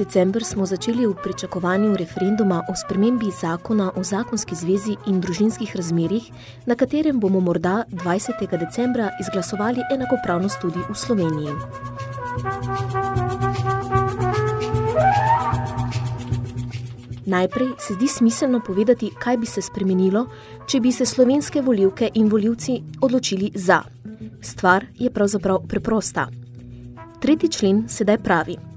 December smo začeli v pričakovanju referenduma o spremembi zakona o zakonski zvezi in družinskih razmerih, na katerem bomo morda 20. decembra izglasovali enakopravnost tudi v Sloveniji. Najprej se zdi smiselno povedati, kaj bi se spremenilo, če bi se slovenske voljivke in voljivci odločili za. Stvar je pravzaprav preprosta. Tretji člen sedaj pravi –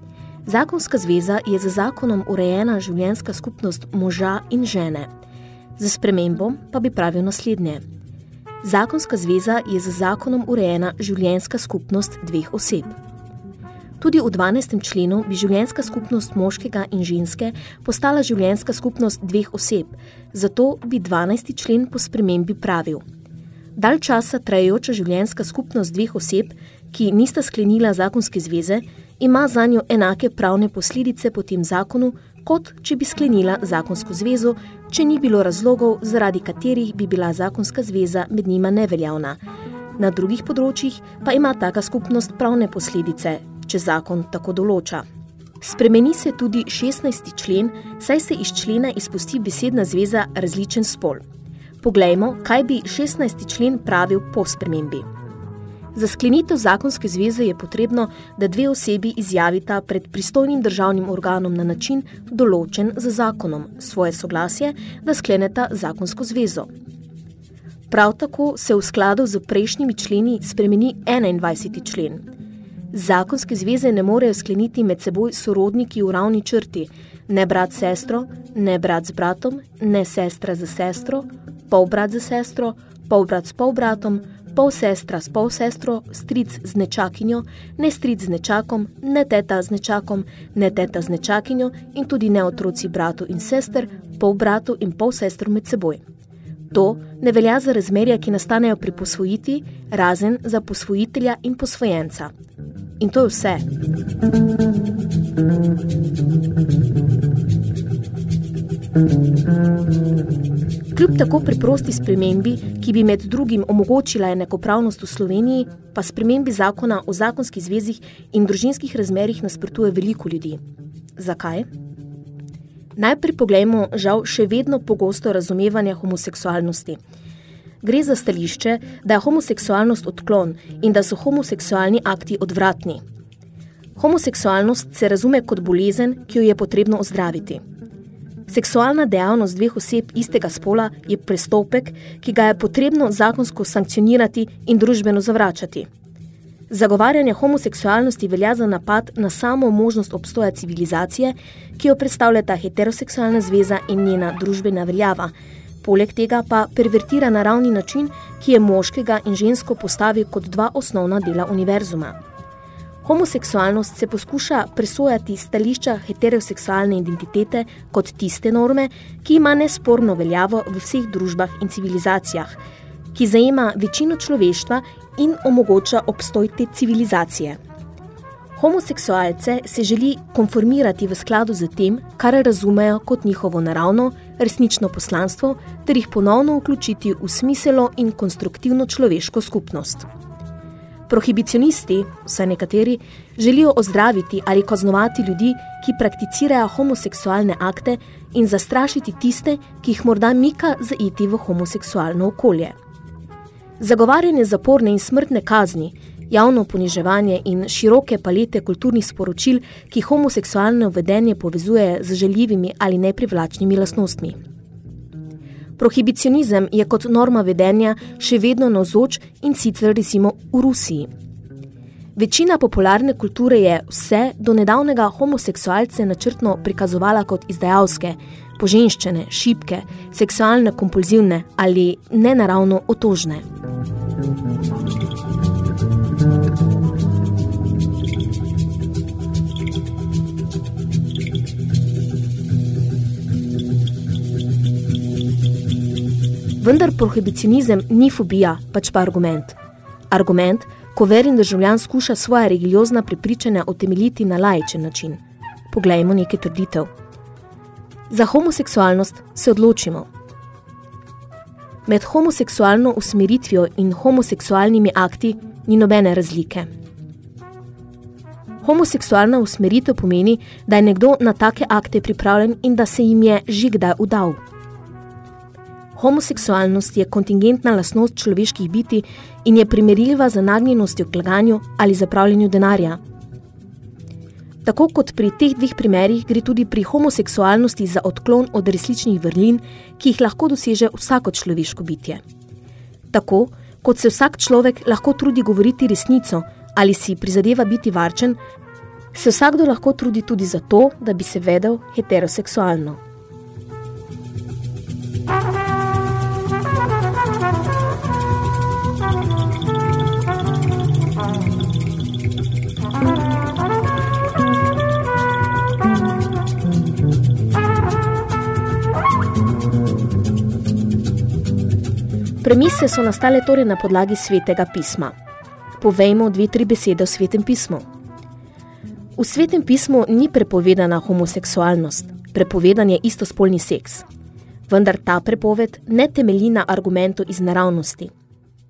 Zakonska zveza je z zakonom urejena življenjska skupnost moža in žene. Za spremembo pa bi pravil naslednje. Zakonska zveza je z zakonom urejena življenjska skupnost dveh oseb. Tudi v 12. členu bi življenjska skupnost moškega in ženske postala življenjska skupnost dveh oseb, zato bi 12. člen po spremembi pravil. Dal časa trajajoča življenjska skupnost dveh oseb, ki nista sklenila zakonske zveze, ima za njo enake pravne posledice po tem zakonu, kot če bi sklenila zakonsko zvezo, če ni bilo razlogov, zaradi katerih bi bila zakonska zveza med njima neveljavna. Na drugih področjih pa ima taka skupnost pravne posledice, če zakon tako določa. Spremeni se tudi 16. člen, saj se iz člena izpusti besedna zveza različen spol. Poglejmo, kaj bi 16. člen pravil po spremembi. Za sklenitev zakonske zveze je potrebno, da dve osebi izjavita pred pristojnim državnim organom na način določen za zakonom svoje soglasje, da skleneta zakonsko zvezo. Prav tako se v skladu z prejšnjimi členi spremeni 21. člen. Zakonske zveze ne morejo skleniti med seboj sorodniki v ravni črti, ne brat s sestro, ne brat z bratom, ne sestra z sestro, pol brat z sestro, pol brat s pol pol sestra s pol sestro, stric z nečakinjo, ne stric z nečakom, ne teta z nečakom, ne teta z nečakinjo in tudi ne otroci bratu in sester, pol bratu in pol sestro med seboj. To ne velja za razmerja, ki nastanejo pri posvojiti, razen za posvojitelja in posvojenca. In to je vse. Kljub tako preprosti spremembi, ki bi med drugim omogočila enakopravnost v Sloveniji, pa spremembi zakona o zakonskih zvezih in družinskih razmerih nasprotuje veliko ljudi. Zakaj? Najprej poglejmo žal še vedno pogosto razumevanje homoseksualnosti. Gre za stališče, da je homoseksualnost odklon in da so homoseksualni akti odvratni. Homoseksualnost se razume kot bolezen, ki jo je potrebno ozdraviti. Seksualna dejavnost dveh oseb istega spola je prestopek, ki ga je potrebno zakonsko sankcionirati in družbeno zavračati. Zagovarjanje homoseksualnosti velja za napad na samo možnost obstoja civilizacije, ki jo predstavljata heteroseksualna zveza in njena družbena veljava. Poleg tega pa pervertira naravni način, ki je moškega in žensko postavi kot dva osnovna dela univerzuma. Homoseksualnost se poskuša presojati stališča heteroseksualne identitete kot tiste norme, ki ima nesporno veljavo v vseh družbah in civilizacijah, ki zajema večino človeštva in omogoča obstoj te civilizacije. Homoseksualce se želi konformirati v skladu z tem, kar razumejo kot njihovo naravno, resnično poslanstvo, ter jih ponovno vključiti v smiselo in konstruktivno človeško skupnost. Prohibicionisti, vsaj nekateri, želijo ozdraviti ali kaznovati ljudi, ki prakticirajo homoseksualne akte in zastrašiti tiste, ki jih morda mika zaiti v homoseksualno okolje. Zagovarjanje zaporne in smrtne kazni, javno poniževanje in široke palete kulturnih sporočil, ki homoseksualno vedenje povezuje z željivimi ali neprivlačnimi lastnostmi. Prohibicionizem je kot norma vedenja še vedno navzoč in sicer recimo v Rusiji. Večina popularne kulture je vse do nedavnega homoseksualce načrtno prikazovala kot izdajalske, poženščene, šibke, seksualne, kompulzivne ali nenaravno otožne. Vendar prohibicionizem ni fobija, pač pa argument. Argument, ko verin državljan skuša svoje religiozna prepričanja utemeljiti na lajčen način. Poglejmo nekaj trditev. Za homoseksualnost se odločimo. Med homoseksualno usmeritvijo in homoseksualnimi akti ni nobene razlike. Homoseksualna usmeritev pomeni, da je nekdo na take akte pripravljen in da se jim je že kdaj udal. Homoseksualnost je kontingentna lasnost človeških biti in je primerljiva z nagnjenostjo k laganju ali zapravljanju denarja. Tako kot pri teh dveh primerih gre tudi pri homoseksualnosti za odklon od resničnih vrlin, ki jih lahko doseže vsako človeško bitje. Tako, kot se vsak človek lahko trudi govoriti resnico ali si prizadeva biti varčen, se vsakdo lahko trudi tudi za to, da bi se vedel heteroseksualno. Premise so nastale torej na podlagi svetega pisma. Povejmo dve, tri besede o svetem pismu. V svetem pismu ni prepovedana homoseksualnost, prepovedan je istospolni seks. Vendar ta prepoved ne temelji na argumentu iz naravnosti.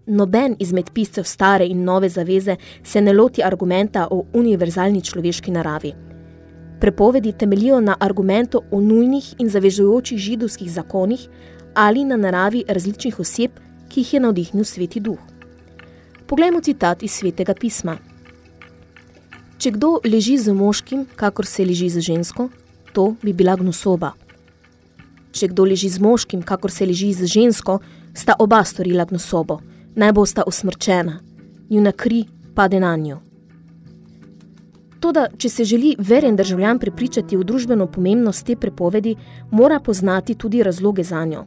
Noben izmed piscev stare in nove zaveze se ne loti argumenta o univerzalni človeški naravi. Prepovedi temeljijo na argumentu o nujnih in zavežujočih židovskih zakonih, ali na naravi različnih oseb, ki jih je navdihnil sveti duh. Poglejmo citat iz svetega pisma. Če kdo leži z moškim, kakor se leži z žensko, to bi bila gnusoba. Če kdo leži z moškim, kakor se leži z žensko, sta oba storila gnusobo, naj bo sta usmrčena, njuna kri pade na njo. Toda, če se želi veren državljan prepričati v družbeno pomembnost te prepovedi, mora poznati tudi razloge za njo,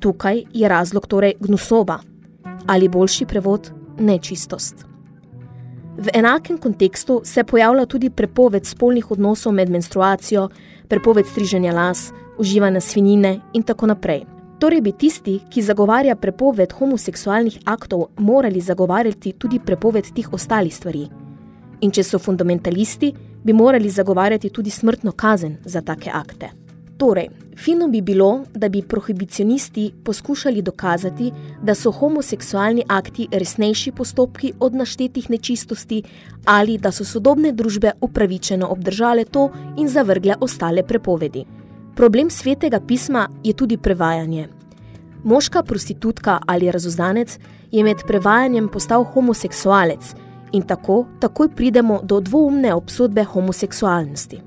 Tukaj je razlog torej gnusoba ali boljši prevod nečistost. V enakem kontekstu se pojavlja tudi prepoved spolnih odnosov med menstruacijo, prepoved striženja las, uživanja svinine in tako naprej. Torej bi tisti, ki zagovarja prepoved homoseksualnih aktov, morali zagovarjati tudi prepoved tih ostalih stvari. In če so fundamentalisti, bi morali zagovarjati tudi smrtno kazen za take akte. Torej, fino bi bilo, da bi prohibicionisti poskušali dokazati, da so homoseksualni akti resnejši postopki od naštetih nečistosti ali da so sodobne družbe upravičeno obdržale to in zavrgle ostale prepovedi. Problem svetega pisma je tudi prevajanje. Moška prostitutka ali razuzdanec je med prevajanjem postal homoseksualec in tako takoj pridemo do dvoumne obsodbe homoseksualnosti.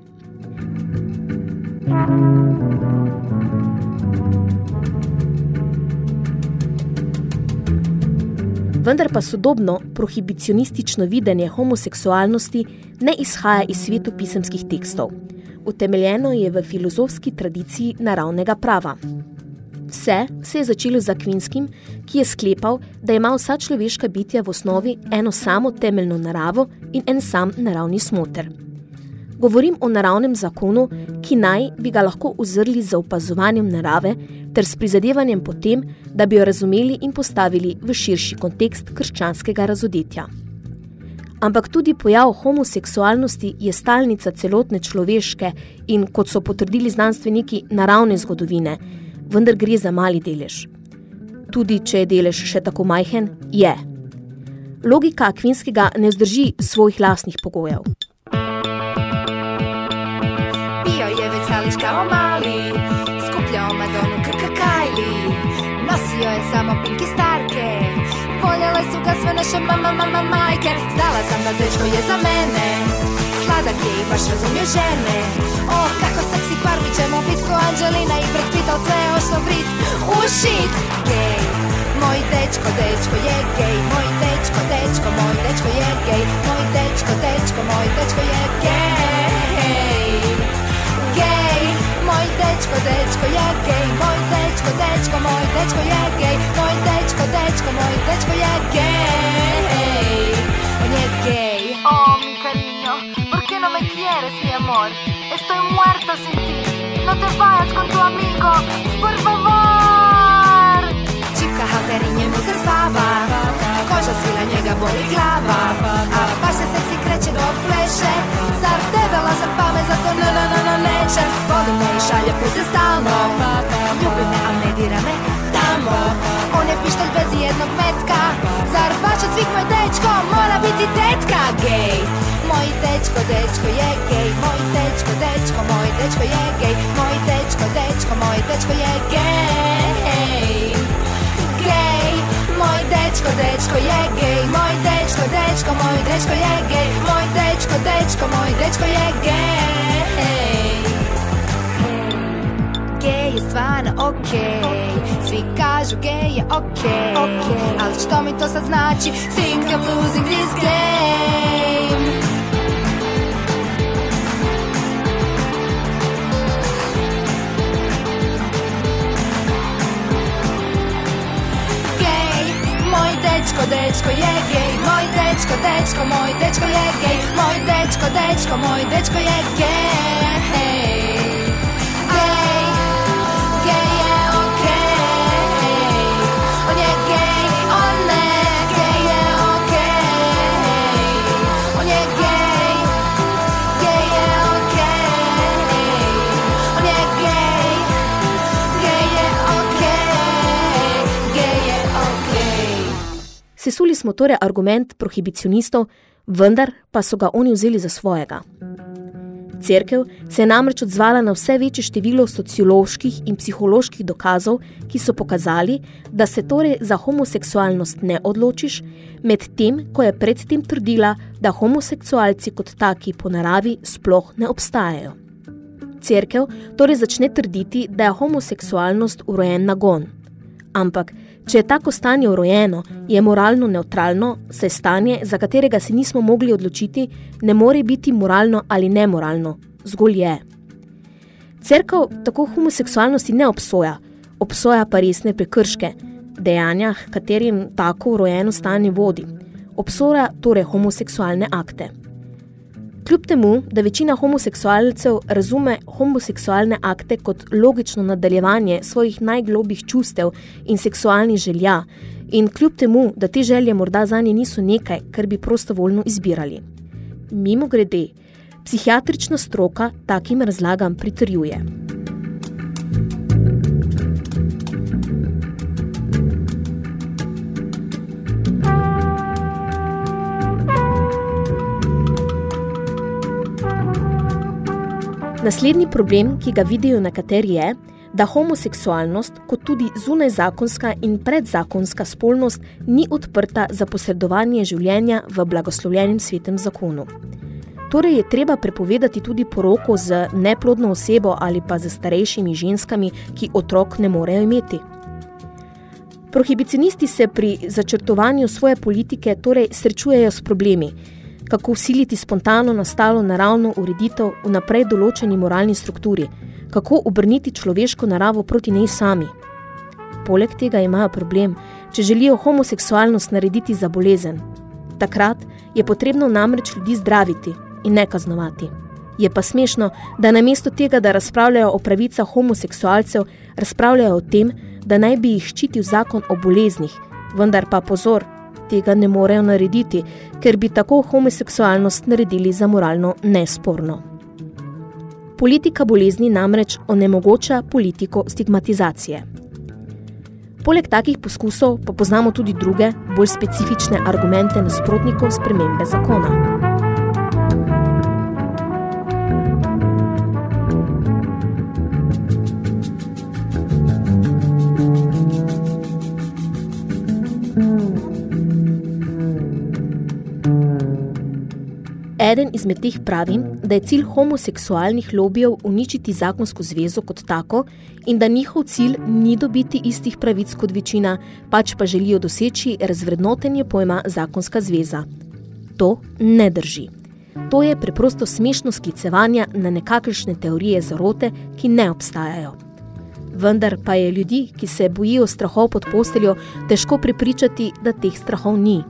Vendar pa sodobno prohibicionistično videnje homoseksualnosti ne izhaja iz svetopisemskih tekstov. Utemeljeno je v filozofski tradiciji naravnega prava. Vse se je začelo z Akvinskim, ki je sklepal, da ima vsa človeška bitja v osnovi eno samo temeljno naravo in en sam naravni smoter. Govorim o naravnem zakonu, ki naj bi ga lahko uzrli za opazovanjem narave ter s prizadevanjem potem, da bi jo razumeli in postavili v širši kontekst krščanskega razodetja. Ampak tudi pojav homoseksualnosti je stalnica celotne človeške in, kot so potrdili znanstveniki, naravne zgodovine, vendar gre za mali delež. Tudi, če je delež še tako majhen, je. Logika Akvinskega ne vzdrži svojih lastnih pogojev. Kao mali Skupljao Madonu krka Kajli Nosio je samo pinki starke. Voljele su ga sve naše mama, mama, majke. Znala sam da dečko je za mene. Sladak je i baš razumije žene. Oh, kako seksi par mi ćemo bit ko Angelina I Brad Pitt, al sve ošto vrit U shit, gej. Moj dečko, dečko je gej. Moj dečko, dečko, moj dečko je gej. Moj dečko, dečko, moj dečko je gej dečko je gej, moj dečko, dečko, moj dečko je gej, moj dečko, dečko, moj dečko je gej. On je gej. Oh, mi cariño, ¿por qué no me quieres, mi amor? Estoy muerto sin ti. No te vayas con tu amigo, por favor. Čipka halterinje mu se spava, koža svila njega boli glava, a baš se seksi kreće dok pleše, zar debela za pame, zato no, no, no, no, neće, voli me i šalje puze stalno, ljubi me, a ne dira me tamo, on je pištolj bez jednog metka, zar baš od svih moj dečko mora biti tetka? Gej, moj dečko, dečko je gej, moj dečko, dečko, moj dečko je gej, moj dečko, dečko, moj dečko je gej Moj dečko, dečko je gej. Moj dečko, dečko, moj dečko je gej. Moj dečko, dečko, moj dečko je gej. Gej je stvarno okej. Svi kažu gej je okej. Ali što mi to sad znači? Think I'm losing this game dečko, je gej. Moj dečko, dečko, moj dečko je gej. Moj dečko, dečko, moj dečko je Gej, Sesuli smo torej argument prohibicionistov, vendar pa so ga oni vzeli za svojega. Cerkev se je namreč odzvala na vse večje število socioloških in psiholoških dokazov, ki so pokazali, da se torej za homoseksualnost ne odločiš, medtem ko je predtem trdila, da homoseksualci kot taki po naravi sploh ne obstajajo. Cerkev torej začne trditi, da je homoseksualnost urojen nagon. Ampak, če je tako stanje urojeno, je moralno neutralno, saj stanje, za katerega se nismo mogli odločiti, ne more biti moralno ali nemoralno, zgolj je. Cerkev tako homoseksualnosti ne obsoja, obsoja pa resne prekrške, dejanja, katerim tako urojeno stanje vodi. Obsoja torej homoseksualne akte. Kljub temu, da večina homoseksualcev razume homoseksualne akte kot logično nadaljevanje svojih najglobjih čustev in seksualnih želja, in kljub temu, da te želje morda zanje niso nekaj, kar bi prostovoljno izbirali. Mimo grede, psihiatrična stroka takim razlagam pritrjuje. Naslednji problem, ki ga vidijo nekateri je, da homoseksualnost, kot tudi zunajzakonska in predzakonska spolnost, ni odprta za posredovanje življenja v blagoslovljenem svetem zakonu. Torej je treba prepovedati tudi poroko z neplodno osebo ali pa z starejšimi ženskami, ki otrok ne morejo imeti. Prohibicionisti se pri začrtovanju svoje politike torej srečujejo s problemi, kako usiliti spontano nastalo naravno ureditev v naprej določeni moralni strukturi, kako obrniti človeško naravo proti njej sami. Poleg tega imajo problem, če želijo homoseksualnost narediti za bolezen. Takrat je potrebno namreč ljudi zdraviti in ne kaznovati. Je pa smešno, da namesto tega, da razpravljajo o pravicah homoseksualcev, razpravljajo o tem, da naj bi jih ščitil zakon o boleznih, vendar pa pozor, tega ne morejo narediti, ker bi tako homoseksualnost naredili za moralno nesporno. Politika bolezni namreč onemogoča politiko stigmatizacije. Poleg takih poskusov pa poznamo tudi druge, bolj specifične argumente nasprotnikov spremembe zakona. Eden izmed teh pravi, da je cilj homoseksualnih lobijev uničiti zakonsko zvezo kot tako in da njihov cilj ni dobiti istih pravic kot večina, pač pa želijo doseči razvrednotenje pojma zakonska zveza. To ne drži. To je preprosto smešno sklicevanje na nekakršne teorije zarote, ki ne obstajajo. vendar pa je ljudi, ki se bojijo strahov pod posteljo, težko prepričati, da teh strahov ni.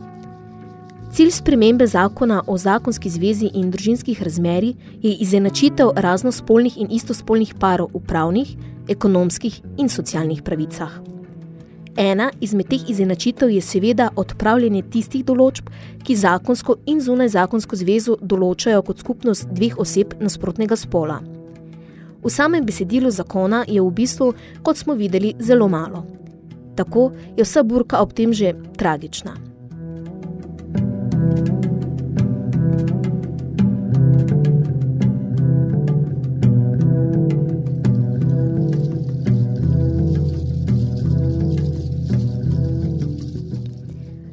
Cilj spremembe zakona o zakonski zvezi in družinskih razmeri je izenačitev raznospolnih in istospolnih parov v pravnih, ekonomskih in socialnih pravicah. Ena izmed teh izenačitev je seveda odpravljanje tistih določb, ki zakonsko in zunaj zakonsko zvezo določajo kot skupnost dveh oseb nasprotnega spola. V samem besedilu zakona je v bistvu, kot smo videli, zelo malo. Tako je vsa burka ob tem že tragična.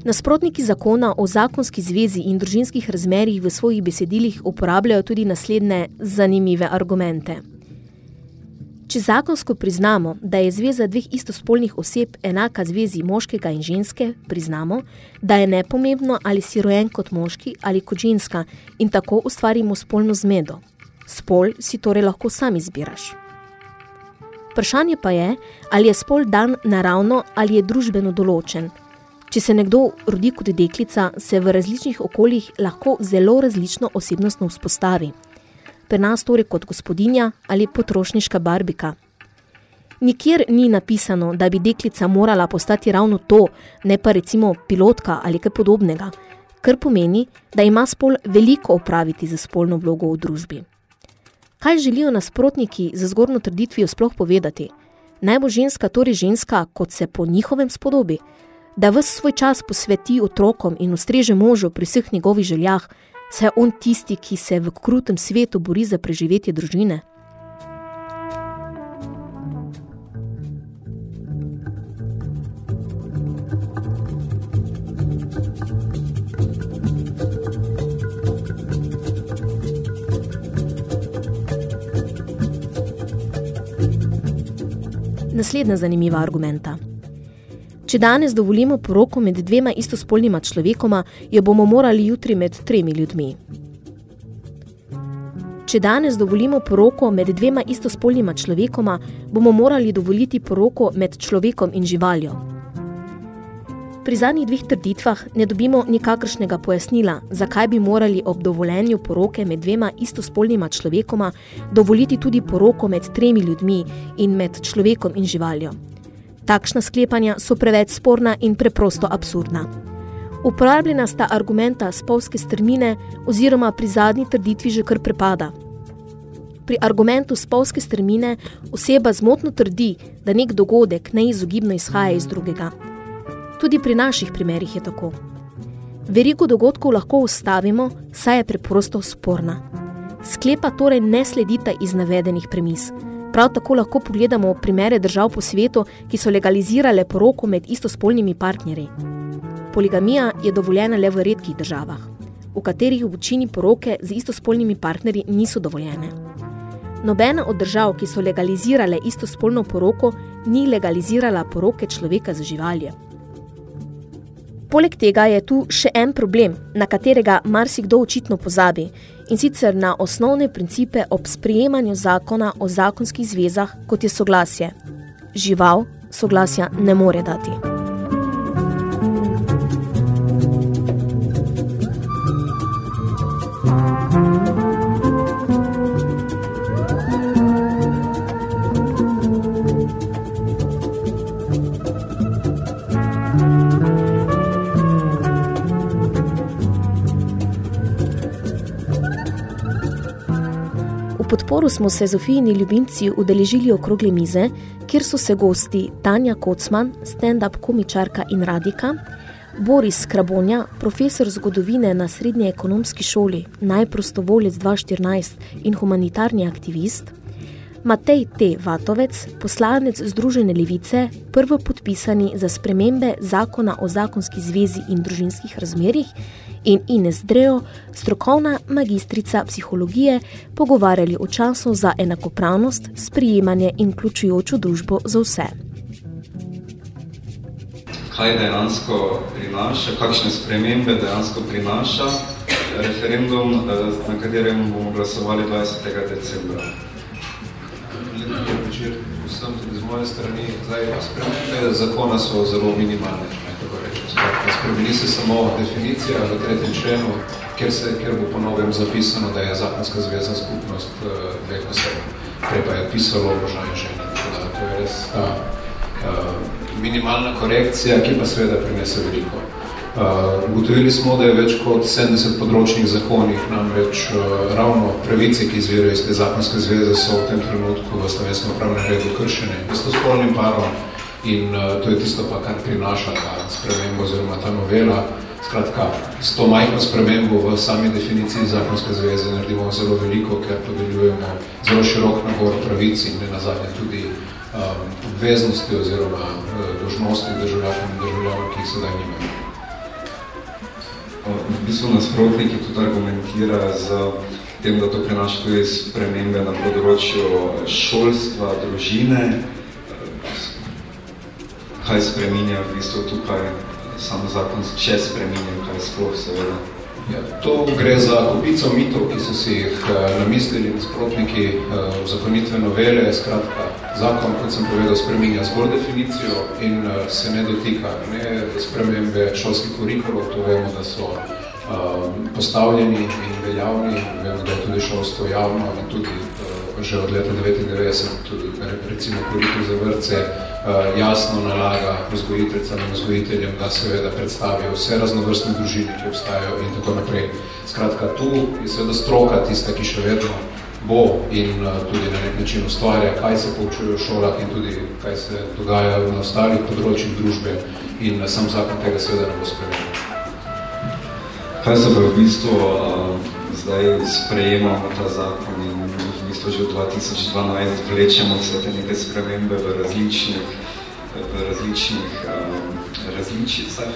Nasprotniki zakona o zakonski zvezi in družinskih razmerjih v svojih besedilih uporabljajo tudi naslednje zanimive argumente. Če zakonsko priznamo, da je zveza dveh istospolnih oseb enaka zvezi moškega in ženske, priznamo, da je nepomembno, ali si rojen kot moški ali kot ženska in tako ustvarimo spolno zmedo. Spol si torej lahko sam izbiraš. Vprašanje pa je, ali je spol dan naravno ali je družbeno določen. Če se nekdo rodi kot deklica, se v različnih okoljih lahko zelo različno osebnostno vzpostavi – pri nas torej kot gospodinja ali potrošniška barbika. Nikjer ni napisano, da bi deklica morala postati ravno to, ne pa recimo pilotka ali kaj podobnega, kar pomeni, da ima spol veliko opraviti za spolno vlogo v družbi. Kaj želijo nasprotniki za zgornjo trditvijo sploh povedati? Naj bo ženska torej ženska, kot se po njihovem spodobi, da ves svoj čas posveti otrokom in ustreže možu pri vseh njegovih željah, saj je on tisti, ki se v krutem svetu bori za preživetje družine. Naslednja zanimiva argumenta. Če danes dovolimo poroko med dvema istospolnima človekoma, jo bomo morali jutri med tremi ljudmi. Če danes dovolimo poroko med dvema istospolnima človekoma, bomo morali dovoliti poroko med človekom in živaljo. Pri zadnjih dveh trditvah ne dobimo nikakršnega pojasnila, zakaj bi morali ob dovoljenju poroke med dvema istospolnima človekoma dovoliti tudi poroko med tremi ljudmi in med človekom in živaljo. Takšna sklepanja so preveč sporna in preprosto absurdna. Uporabljena sta argumenta spolske strmine oziroma pri zadnji trditvi že kar prepada. Pri argumentu spolske strmine oseba zmotno trdi, da nek dogodek neizogibno izhaja iz drugega. Tudi pri naših primerih je tako. Verigo dogodkov lahko ustavimo, saj je preprosto sporna. Sklepa torej ne sledita iz navedenih premis, Prav tako lahko pogledamo primere držav po svetu, ki so legalizirale poroko med istospolnimi partnerji. Poligamija je dovoljena le v redkih državah, v katerih v večini poroke z istospolnimi partnerji niso dovoljene. Nobena od držav, ki so legalizirale istospolno poroko, ni legalizirala poroke človeka z živalje. Poleg tega je tu še en problem, na katerega marsikdo očitno pozabi, in sicer na osnovne principe ob sprejemanju zakona o zakonskih zvezah, kot je soglasje. Žival soglasja ne more dati. Podporu smo se Zofijini ljubimci udeležili okrogle mize, kjer so se gosti Tanja Kocman, stand-up komičarka in radika, Boris Krabonja, profesor zgodovine na srednje ekonomski šoli, najprostovolec 2014 in humanitarni aktivist, Matej T. Vatovec, poslanec Združene levice, prvo podpisani za spremembe zakona o zakonski zvezi in družinskih razmerih, in Ines Dreo, strokovna magistrica psihologije, pogovarjali o času za enakopravnost, sprijemanje in vključujočo družbo za vse. Kaj dejansko prinaša, kakšne spremembe dejansko prinaša referendum, eh, na katerem bomo glasovali 20. decembra? večer vsem tudi z moje strani. Zdaj, spremembe zakona so zelo minimalne, rečem. Spremeni se samo definicija v tretjem členu, kjer, se, kjer bo po novem zapisano, da je zakonska zveza skupnost uh, dveh oseb. Prej pa je pisalo možno in ženi. Da, to je res ta uh, minimalna korekcija, ki pa seveda prinese veliko. Uh, ugotovili smo, da je več kot 70 področnih zakonih, namreč uh, ravno pravice, ki izvirajo iz te zakonske zveze, so v tem trenutku v slovenskem pravnem redu kršene. Isto spolnim parom in uh, to je tisto pa, kar prinaša ta spremembo oziroma ta novela. Skratka, s to majhno spremembo v sami definiciji zakonske zveze naredimo zelo veliko, ker podeljujemo zelo širok nabor pravic in ne nazadnje tudi um, obveznosti oziroma uh, dožnosti državljanov in državljanov, ki jih sedaj nimajo v bistvu nasprotniki tudi argumentira z tem, da to prinaša tudi spremembe na področju šolstva, družine. Kaj spreminja v bistvu tukaj sam zakon, če spreminja, kaj sploh seveda? Ja, to gre za kupico mitov, ki so si jih uh, namislili nasprotniki uh, zakonitve novele. Skratka, zakon, kot sem povedal, spreminja zgolj definicijo in uh, se ne dotika ne spremembe šolskih kurikulov. To vemo, da so uh, postavljeni in veljavni. Vemo, da je tudi šolstvo javno in tudi uh, že od leta 1999 tudi recimo kurikul za vrce uh, jasno nalaga vzgojiteljcam in vzgojiteljem, da seveda predstavijo vse raznovrstne družine, ki obstajajo in tako naprej. Skratka, tu je seveda stroka tista, ki še vedno bo in uh, tudi na nek način ustvarja, kaj se poučuje v šolah in tudi kaj se dogaja na ostalih področjih družbe in uh, sam zakon tega seveda ne bo spremenil. Kaj se pa v bistvu uh, zdaj sprejemamo ta zakon in bistvu že v 2012 vlečemo vse te neke spremembe v različnih, v različnih um, različicah.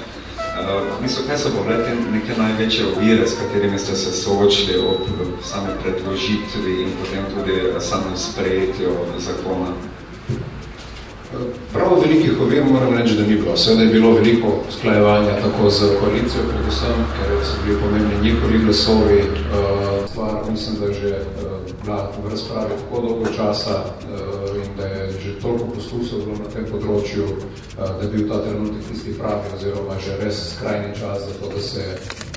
Uh, mislim, kaj so bile te neke največje ovire, s katerimi ste se soočili ob same predložitvi in potem tudi samem sprejetju zakona? Prav velikih ovir moram reči, da ni bilo. Seveda je bilo veliko sklajevanja tako z koalicijo, predvsem, ker so bili pomembni njihovi glasovi. Uh, stvar, mislim, da že uh, bila v razpravi tako dolgo časa uh, in da je že toliko poskusov bilo na tem področju, uh, da je bil ta trenutek tisti pravi oziroma že res skrajni čas za to, da se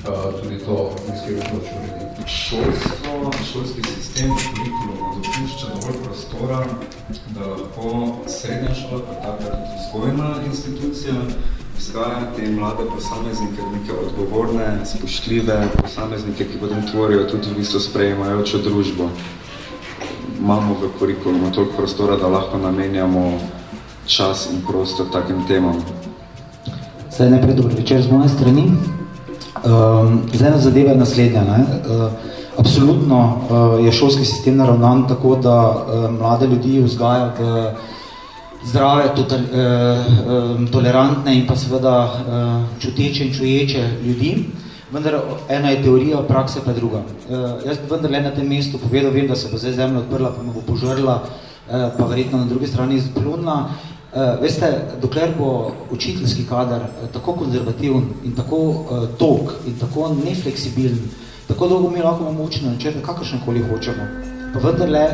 uh, tudi to misli vključil ljudi. Šolstvo, šolski sistem kurikulum dopušča dovolj prostora, da lahko srednja šola, pa taka tudi vzgojna institucija, vzgaja te mlade posameznike, neke odgovorne, spoštljive posameznike, ki potem tvorijo tudi v bistvu sprejemajočo družbo. Imamo v kurikulumu toliko prostora, da lahko namenjamo čas in prostor takim temam. Zdaj najprej dobro večer z moje strani. Um, zdaj na zadeva je naslednja. Ne? Uh, absolutno uh, je šolski sistem naravnan tako, da uh, mlade ljudi vzgaja v zdrave, total, eh, tolerantne in pa seveda eh, čuteče in čuječe ljudi. Vendar ena je teorija, praksa pa druga. Eh, jaz vendar le na tem mestu povedal, vem, da se bo zdaj zemlja odprla, pa me bo požrla, eh, pa verjetno na drugi strani izplunila. Eh, veste, dokler bo učiteljski kader eh, tako konzervativen in tako eh, tok in tako nefleksibilen, tako dolgo mi lahko bomo učili načrte, kakršnekoli hočemo, pa vendarle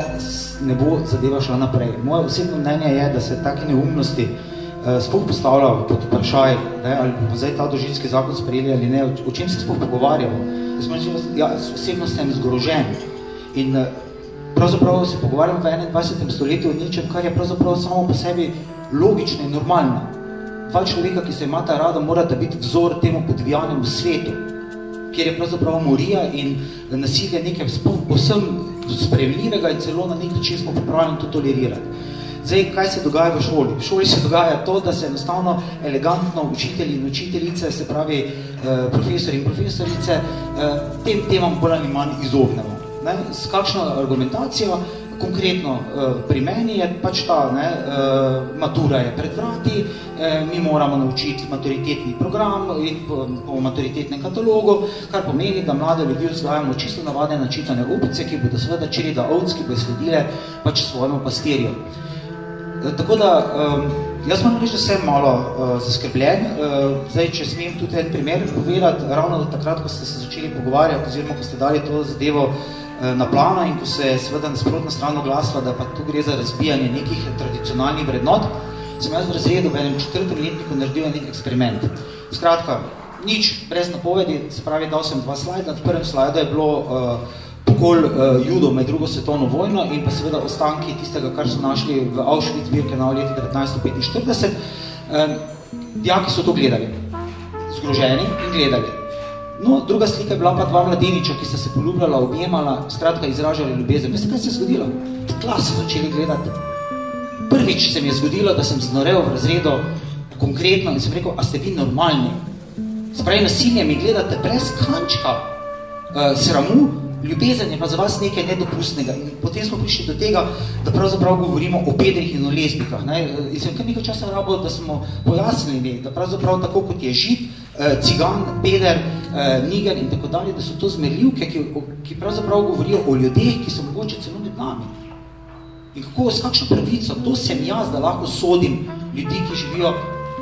ne bo zadeva šla naprej. Moje osebno mnenje je, da se take neumnosti uh, sploh postavlja pod vprašaj, ne, ali bomo zdaj ta dožinski zakon sprejeli ali ne, o, čem se sploh pogovarjamo. Jaz mislim, ja, osebno sem zgrožen in uh, pravzaprav se pogovarjamo v 21. stoletju o ničem, kar je pravzaprav samo po sebi logično in normalno. Dva človeka, ki se imata rada, morata biti vzor temu podvijanemu svetu, kjer je pravzaprav morija in nasilje nekaj posem sprejemljivega in celo na nek način smo pripravljeni to tolerirati. Zdaj, kaj se dogaja v šoli? V šoli se dogaja to, da se enostavno elegantno učitelji in učiteljice, se pravi eh, profesori in profesorice, eh, tem temam bolj ali manj izognemo. Ne? S kakšno argumentacijo, konkretno eh, pri meni je pač ta, ne, eh, matura je pred vrati, eh, mi moramo naučiti maturitetni program in po, po maturitetnem katalogu, kar pomeni, da mlade ljudi vzgajamo čisto navadne načitane upice, ki bodo seveda čreda ovc, ki bodo sledile pač svojemu pastirju. Tako da, um, jaz moram reči, da sem malo zaskrbljen. Zdaj, če smem tudi en primer povedati, ravno takrat, ko ste se začeli pogovarjati, oziroma ko ste dali to zadevo na plano in ko se je seveda nasprotna stran oglasila, da pa tu gre za razbijanje nekih tradicionalnih vrednot, sem jaz v razredu v enem četrtem letniku naredil nek eksperiment. Skratka, nič brez napovedi, se pravi, dal sem dva slajda, v prvem slajdu je bilo uh, pokol uh, judov med drugo svetovno vojno in pa seveda ostanki tistega, kar so našli v Auschwitz zbirke na leti 1945. Um, dijaki so to gledali, zgroženi in gledali. No, druga slika je bila pa dva mladeniča, ki sta se poljubljala, objemala, skratka izražali ljubezen. Veste, kaj se je zgodilo? Klas so začeli gledati. Prvič se mi je zgodilo, da sem znorel v razredu konkretno in sem rekel, a ste vi normalni? Spravi nasilje mi gledate brez kančka uh, sramu, ljubezen je pa za vas nekaj nedopustnega. In potem smo prišli do tega, da pravzaprav govorimo o pedrih in o lezbikah. Ne? In sem kar nekaj časa rabo, da smo pojasnili, da pravzaprav tako kot je eh, cigan, peder, eh, niger in tako dalje, da so to zmerljivke, ki, ki pravzaprav govorijo o ljudeh, ki so mogoče celo med nami. In kako, s kakšno pravico, to sem jaz, da lahko sodim ljudi, ki živijo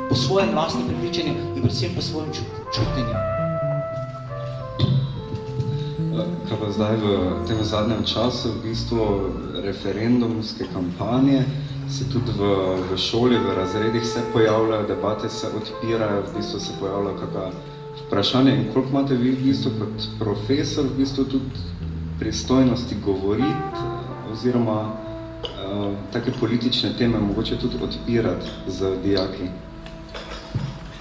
po svojem vlastnem prepričanju in predvsem po svojem čutenju. kaj pa zdaj v tem zadnjem času, v bistvu referendumske kampanje, se tudi v, v šoli, v razredih se pojavljajo, debate se odpirajo, v bistvu se pojavljajo kakva vprašanje. In koliko imate vi v bistvu kot profesor v bistvu tudi pristojnosti govoriti oziroma uh, take politične teme mogoče tudi odpirati z dijaki?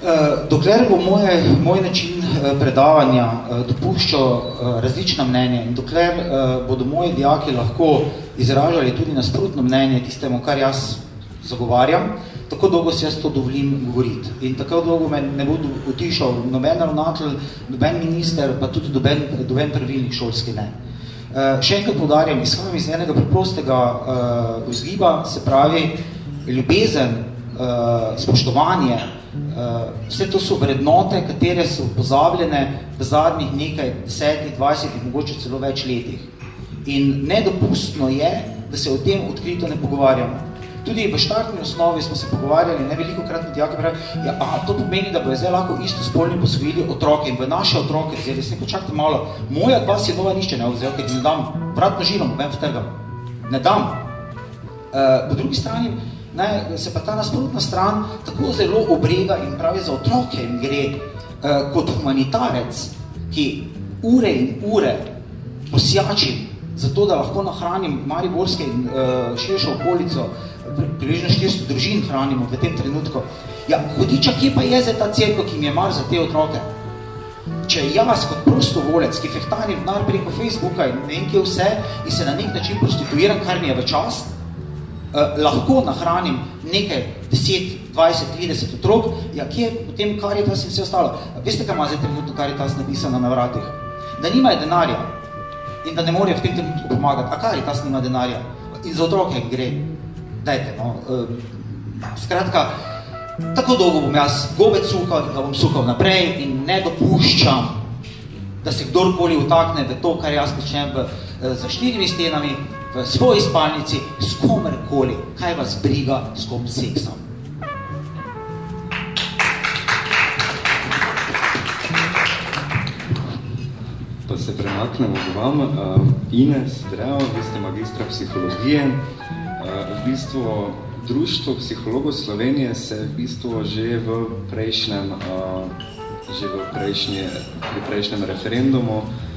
Eh, dokler bo moje, moj način eh, predavanja eh, dopuščal različna mnenja in dokler bodo moji dijaki lahko izražali tudi nasprotno mnenje tistemu, kar jaz zagovarjam, tako dolgo si jaz to dovolim govoriti. In tako dolgo me ne bo utišal noben ravnatelj, noben minister, pa tudi doben, doben pravilnik šolski ne. Še enkrat podarjam, izhajam iz enega preprostega uh, vzgiba, se pravi ljubezen, uh, spoštovanje, Uh, vse to so vrednote, katere so pozabljene v zadnjih nekaj desetih, dvajsetih, mogoče celo več letih. In nedopustno je, da se o tem odkrito ne pogovarjamo. Tudi v štartni osnovi smo se pogovarjali, ne veliko krat med dijaki pravi, ja, a, to pomeni, da bo zdaj lahko isto spolni posvojili otroke in v naše otroke vzeli. Se počakajte malo, moja dva si nova nišče ne vzel, ker ne dam vratno žilo, ben vtrgam. Ne dam. Uh, po drugi strani, ne, se pa ta nasprotna stran tako zelo obrega in pravi za otroke in gre uh, kot humanitarec, ki ure in ure posjačim za to, da lahko nahranim Mariborske in uh, širšo okolico, približno 400 družin hranimo v tem trenutku. Ja, hodiča, kje pa je za ta cerko, ki mi je mar za te otroke? Če jaz kot prostovolec, ki fehtanim denar preko Facebooka in ne vem kje vse in se na nek način prostituiram, kar mi je v čast, Eh, lahko nahranim nekaj 10, 20, 30 otrok, ja, kje je potem Karitas in vse ostalo? Veste, kaj ima zdaj trenutno Karitas napisano na vratih? Da nimajo denarja in da ne morejo v tem trenutku pomagati. A Karitas nima denarja? In za otroke gre. Dajte, no. Uh, skratka, tako dolgo bom jaz gobec sukal in ga bom sukal naprej in ne dopuščam, da se kdorkoli utakne v to, kar jaz počnem v, za štirimi stenami, v svoji spalnici s komerkoli, kaj vas briga s kom seksom. Pa se premaknemo k vam. Uh, Ines Drevo, vi ste magistra psihologije. Uh, v bistvu Društvo psihologov Slovenije se v bistvu že v prejšnjem, uh, že v prejšnje, pri prejšnjem referendumu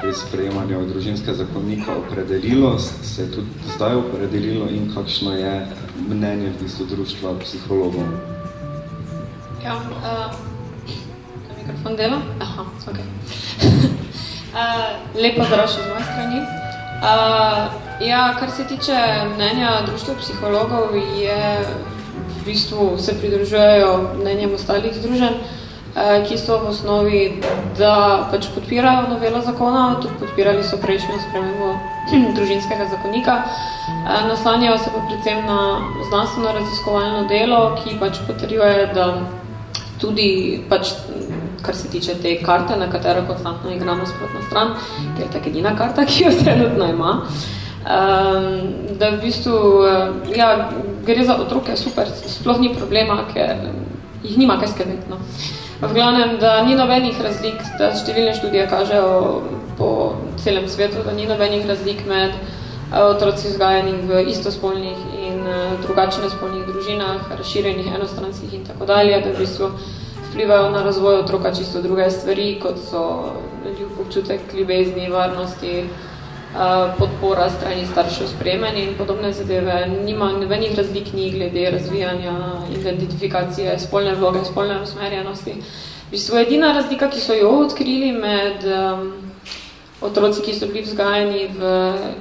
pri sprejemanju družinskega zakonika opredelilo, se je tudi zdaj opredelilo in kakšno je mnenje v bistvu društva psihologov? Ja, uh, mikrofon dela? Aha, ok. uh, lepo zdrav še z moje strani. Uh, ja, kar se tiče mnenja društva psihologov, je v bistvu se pridružujejo mnenjem ostalih združenj. Eh, ki so v osnovi, da pač podpirajo novelo zakona, tudi podpirali so prejšnjo spremembo družinskega zakonika. Eh, naslanjajo se pa predvsem na znanstveno raziskovalno delo, ki pač potrjuje, da tudi pač kar se tiče te karte, na katero konstantno igramo sprotno stran, ker je tak edina karta, ki jo trenutno ima. Um, da v bistvu, ja, gre za otroke super, sploh ni problema, ker jih nima kaj skrbeti. No. Uh, V glavnem, da ni nobenih razlik, da številne študije kažejo po celem svetu, da ni nobenih razlik med uh, otroci vzgajanih v istospolnih in uh, drugačne spolnih družinah, razširjenih enostranskih in tako dalje, da v bistvu vplivajo na razvoj otroka čisto druge stvari, kot so ljub občutek ljubezni, varnosti, podpora strani staršev sprejemanja in podobne zadeve. Nima nobenih razlik ni glede razvijanja, identifikacije, spolne vloge, spolne usmerjenosti. V bistvu edina razlika, ki so jo odkrili med um, otroci, ki so bili vzgajani v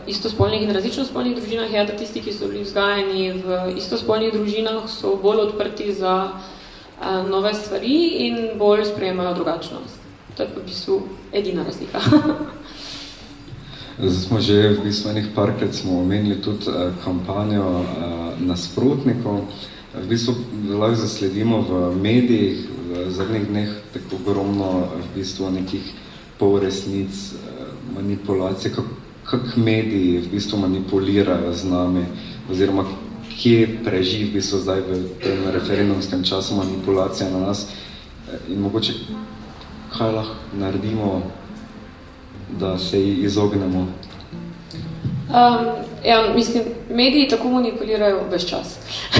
istospolnih in različnospolnih družinah, je, da tisti, ki so bili vzgajani v istospolnih družinah, so bolj odprti za uh, nove stvari in bolj sprejemajo drugačnost. To je pa v bistvu edina razlika. Zdaj smo že v bistvu enih parkrat smo omenili tudi uh, kampanjo uh, nasprotnikov. V bistvu lahko zasledimo v medijih v zadnjih dneh tako ogromno v bistvu nekih polresnic, uh, manipulacij, kak, kak mediji v bistvu manipulirajo z nami oziroma kje preži v bistvu zdaj v tem referendumskem času manipulacija na nas in mogoče kaj lahko naredimo da se ji izognemo? Um, ja, mislim, mediji tako manipulirajo ves čas.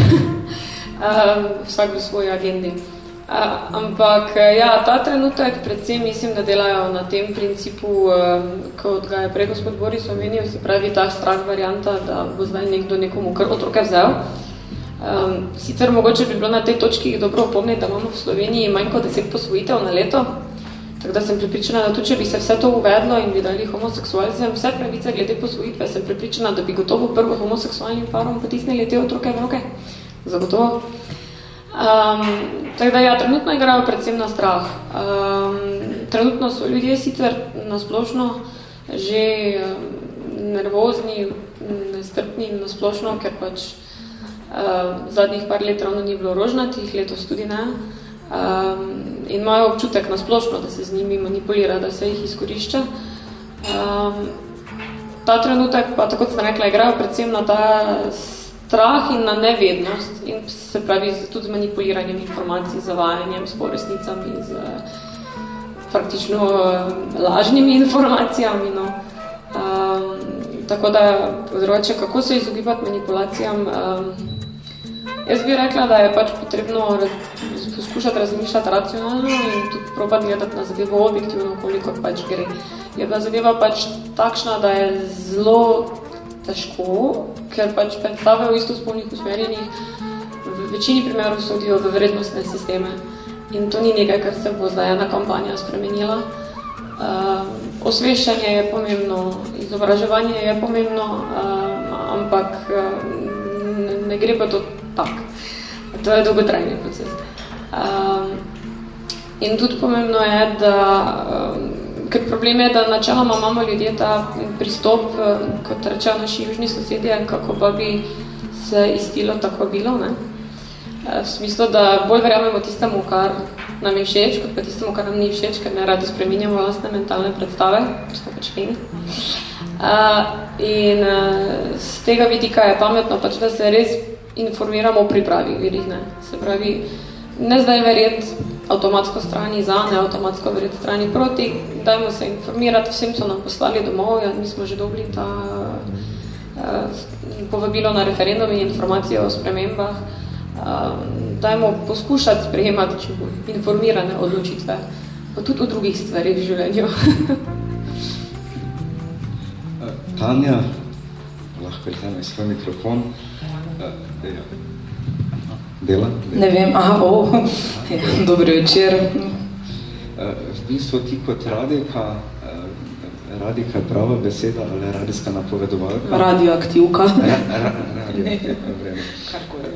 um, vsak v svoji agendi. Uh, ampak ja, ta trenutek predvsem mislim, da delajo na tem principu, um, kot ga je prej gospod Boris omenil, se pravi ta strah varianta, da bo zdaj nekdo nekomu kar otroke vzel. Um, sicer mogoče bi bilo na tej točki dobro opomniti, da imamo v Sloveniji manj kot deset posvojitev na leto, Tako da sem pripričana, da tudi, če bi se vse to uvedlo in bi dali homoseksualizem, vse pravice glede posvojitve, sem pripričana, da bi gotovo prvo homoseksualnim parom potisnili te otroke v roke. Zagotovo. Um, tako da ja, trenutno igrajo predvsem na strah. Um, trenutno so ljudje sicer nasplošno že nervozni, nestrpni in nasplošno, ker pač uh, zadnjih par let ravno ni bilo rožnatih, letos tudi ne. Um, in imajo občutek na splošno, da se z njimi manipulira, da se jih izkorišča. Um, ta trenutek pa, tako sem rekla, igrajo predvsem na ta strah in na nevednost in se pravi tudi z manipuliranjem informacij, z zavajanjem, s poresnicami, z praktično lažnimi informacijami. No. Um, tako da, področe, kako se izogibati manipulacijam, um, jaz bi rekla, da je pač potrebno raz, poskušati razmišljati racionalno in tudi probati gledati na zadevo objektivno, koliko pač gre. Je pa zadeva pač takšna, da je zelo težko, ker pač predstave v istospolnih usmerjenih v večini primerov sodijo v vrednostne sisteme. In to ni nekaj, kar se bo zdaj ena kampanja spremenila. Uh, osveščanje je pomembno, izobraževanje je pomembno, uh, ampak uh, ne, ne gre pa to tak. To je dolgotrajni proces. Um, in tudi pomembno je, da, um, ker problem je, da načeloma imamo ljudje ta pristop, kot rečejo naši južni sosedje, kako pa bi se istilo tako bilo. Ne? V smislu, da bolj verjamemo tistemu, kar nam je všeč, kot pa tistemu, kar nam ni všeč, ker ne radi spreminjamo vlastne mentalne predstave, ker smo pač fini. Uh, in uh, z tega vidika je pametno, pač, da se res informiramo o pripravi virih. Ne? Se pravi, ne zdaj verjeti avtomatsko strani za, ne avtomatsko verjeti strani proti, dajmo se informirati, vsem so nam poslali domov, ja, mi smo že dobili ta uh, povabilo na referendum in informacije o spremembah, uh, dajmo poskušati sprejemati če bo, informirane odločitve, pa tudi o drugih stvarih v življenju. Tanja, lahko je svoj mikrofon. Uh, dela? Ne vem, aha, o, dobro večer. Eh, v bistvu ti kot radika, eh, radika je prava beseda ali radijska napovedovalka? Radioaktivka. Ra, ra, radio,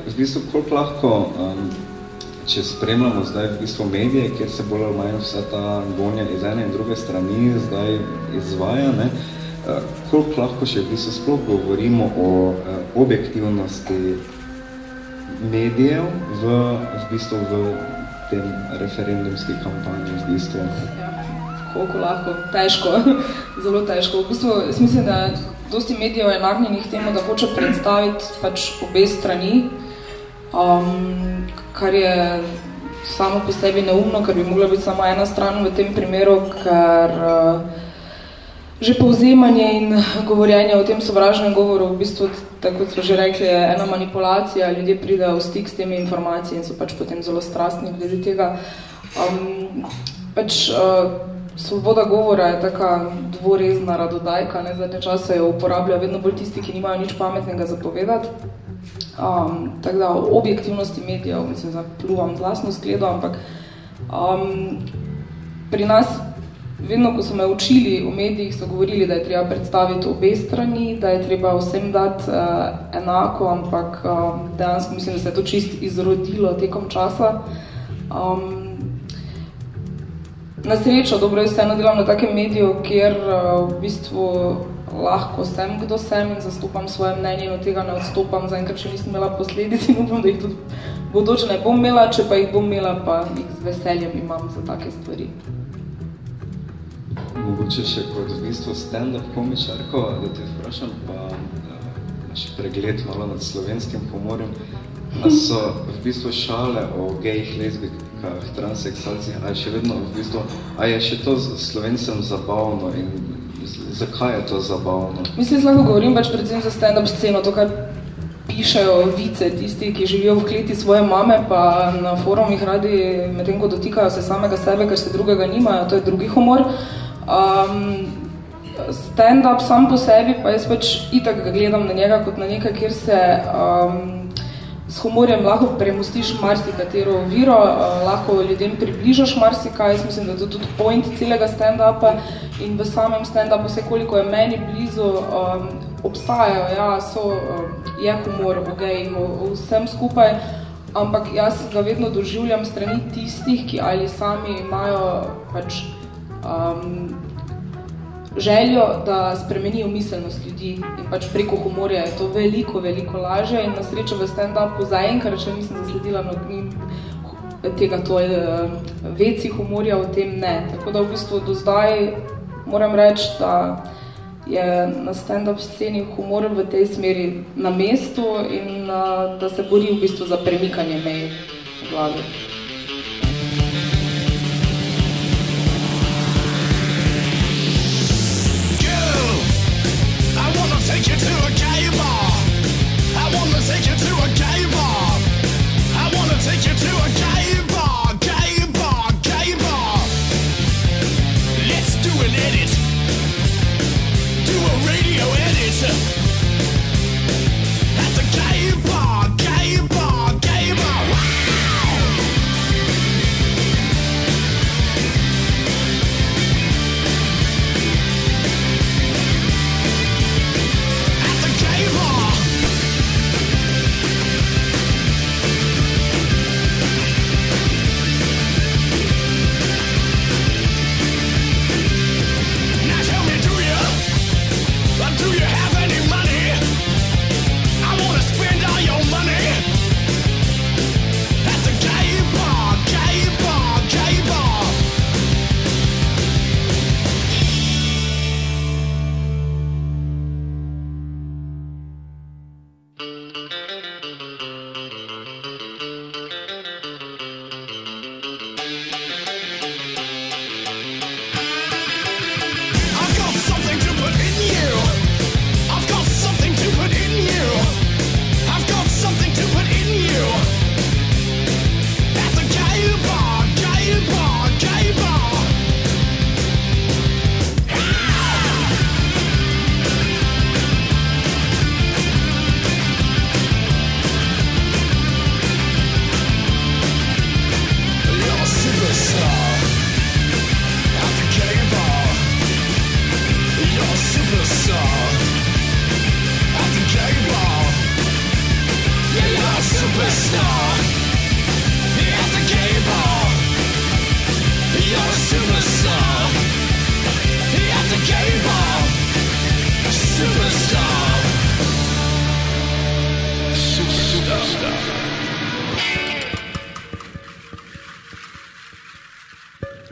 v bistvu, koliko lahko, um, če spremljamo zdaj v bistvu medije, kjer se bolj ali manj vsa ta gonja iz ene in druge strani zdaj izvaja, ne, koliko lahko še v bistvu sploh govorimo o uh, objektivnosti medijev v, v bistvu v tem referendumski kampanji v bistvu. Ja, koliko lahko, težko, zelo težko. V bistvu, jaz mislim, da dosti medijev je nagnjenih temu, da hoče predstaviti pač obe strani, um, kar je samo po sebi neumno, ker bi mogla biti samo ena stran v tem primeru, ker uh, že povzemanje in govorjenje o tem sovražnem govoru, v bistvu, tako kot smo že rekli, je ena manipulacija, ljudje pridejo v stik s temi informacijami in so pač potem zelo strastni glede tega. Um, pač, uh, svoboda govora je taka dvorezna radodajka, ne, zadnje čase jo uporabljajo vedno bolj tisti, ki nimajo nič pametnega zapovedati. Um, tako da o objektivnosti medijev, mislim, zapluvam z lastno skledo, ampak um, pri nas vedno, ko so me učili v medijih, so govorili, da je treba predstaviti obe strani, da je treba vsem dati uh, enako, ampak uh, dejansko mislim, da se je to čist izrodilo tekom časa. Um, na srečo, dobro, jaz vseeno delam na takem mediju, kjer uh, v bistvu lahko sem, kdo sem in zastopam svoje mnenje in od tega ne odstopam, zaenkrat še nisem imela posledic in upam, da jih tudi bodoče ne bom imela, če pa jih bom imela, pa jih z veseljem imam za take stvari mogoče še kot v bistvu stand-up komičarko, da te vprašam, pa naš pregled malo nad slovenskim humorjem. A so v bistvu šale o gejih, lezbikah, transseksualcih, a je še vedno v bistvu, a je še to slovencem zabavno in zakaj je to zabavno? Mislim, lahko govorim pač predvsem za stand-up sceno, to, kar pišejo vice, tisti, ki živijo v kleti svoje mame, pa na forumih radi, medtem ko dotikajo se samega sebe, ker se drugega nimajo, to je drugi humor. Um, Stand-up sam po sebi, pa jaz pač itak gledam na njega kot na nekaj, kjer se um, s humorjem lahko premustiš marsikatero viro, uh, lahko ljudem približaš marsikaj, jaz mislim, da je to tudi point celega stand-upa in v samem stand-upu vse koliko je meni blizu, um, obstajajo, ja, so, um, je humor v gejih, vsem skupaj, ampak jaz ga vedno doživljam strani tistih, ki ali sami imajo pač um, željo, da spremenijo miselnost ljudi in pač preko humorja je to veliko, veliko lažje in na srečo v stand-upu zaenkrat še nisem zasledila mnogim tega to je uh, veci humorja, o tem ne. Tako da v bistvu do zdaj moram reči, da je na stand-up sceni humor v tej smeri na mestu in uh, da se bori v bistvu za premikanje mej v glavi.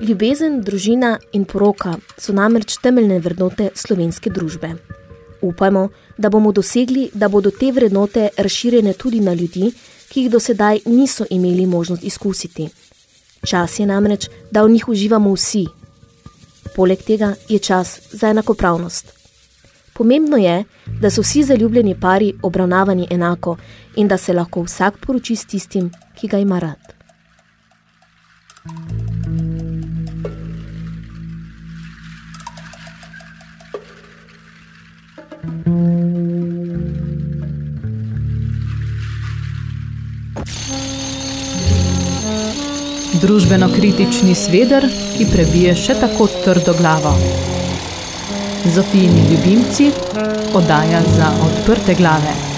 Ljubezen, družina in poroka so namreč temeljne vrednote slovenske družbe. Upajmo, da bomo dosegli, da bodo te vrednote razširjene tudi na ljudi, ki jih do sedaj niso imeli možnost izkusiti. Čas je namreč, da v njih uživamo vsi. Poleg tega je čas za enakopravnost. Pomembno je, da so vsi zaljubljeni pari obravnavani enako in da se lahko vsak poroči s tistim, ki ga ima rad. Družbeno-kritični sveder, ki prebije še tako trdo glavo. Zofijini ljubimci, oddaja za odprte glave.